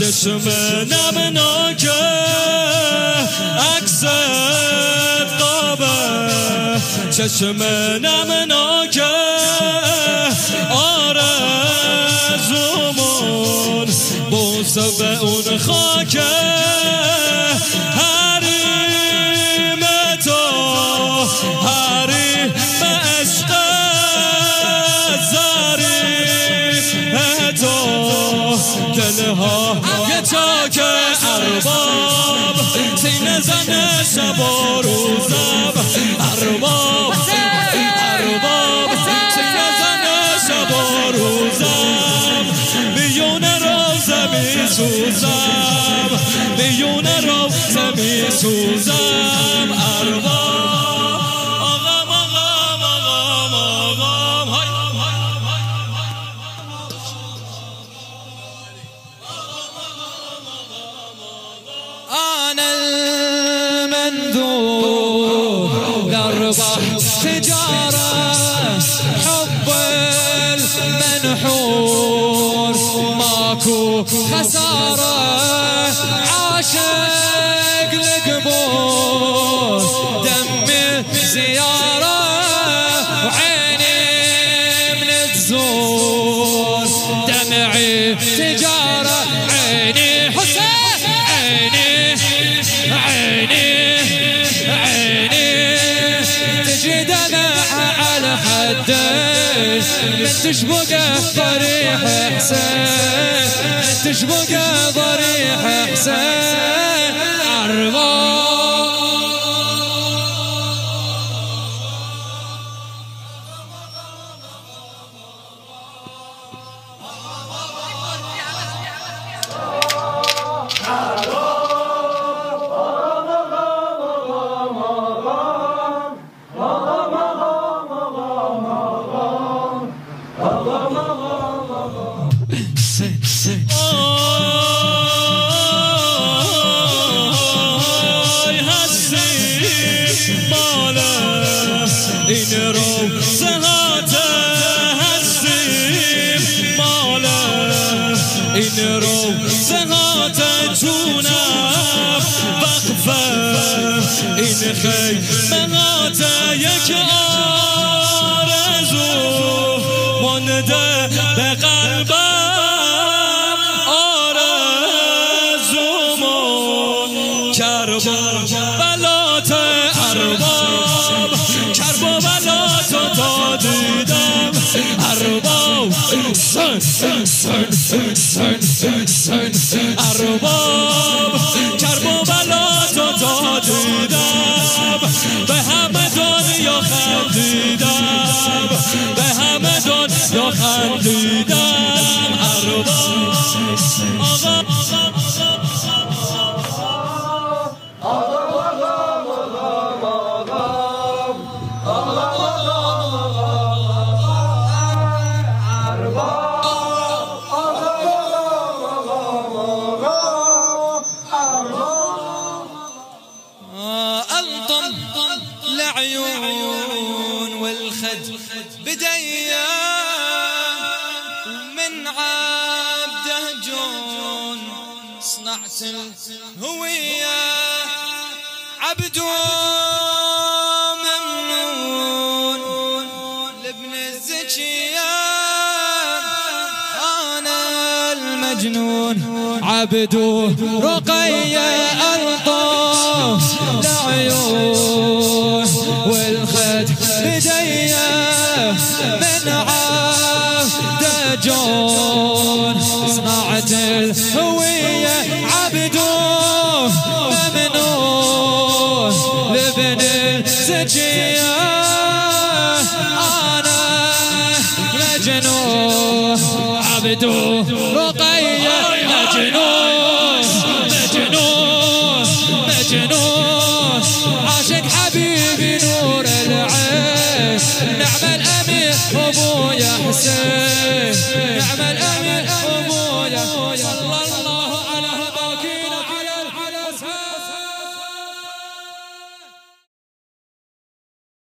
چشم نمناکه عکس قابه چشم نمناکه به اون خاکه حریم تو حریم عشق زاری تو. دلها چاک ارباب سینه زن شب و روزم ارباب روز می سوزم میون روز می سوزم ارباب ماكو خسارة. عاشق القبور دمي زيارة حدي من تشبقه ضريح حسين. تشبق آی هستی بالا این روضه‌هات هستی بالا این روضه‌هات جونم وقفه این خیمه‌هات یک آرزو مانده آرزومون کرببلات ارباب کرببلات تا دیدم. ارباب سن سن سن سن سن سن ارباب کرببلات تا دیدم. به همه دنیا خندیدم. الهوية. عبد ممنون لابن الزكية أنا المجنون. عبد رقية ألطف العيون الهوية الزكية أنا مجنون. عبدو رقية. مجنون. مجنون. مجنون. عاشق حبيبي نور العين. نعم الأمير أبويا حسين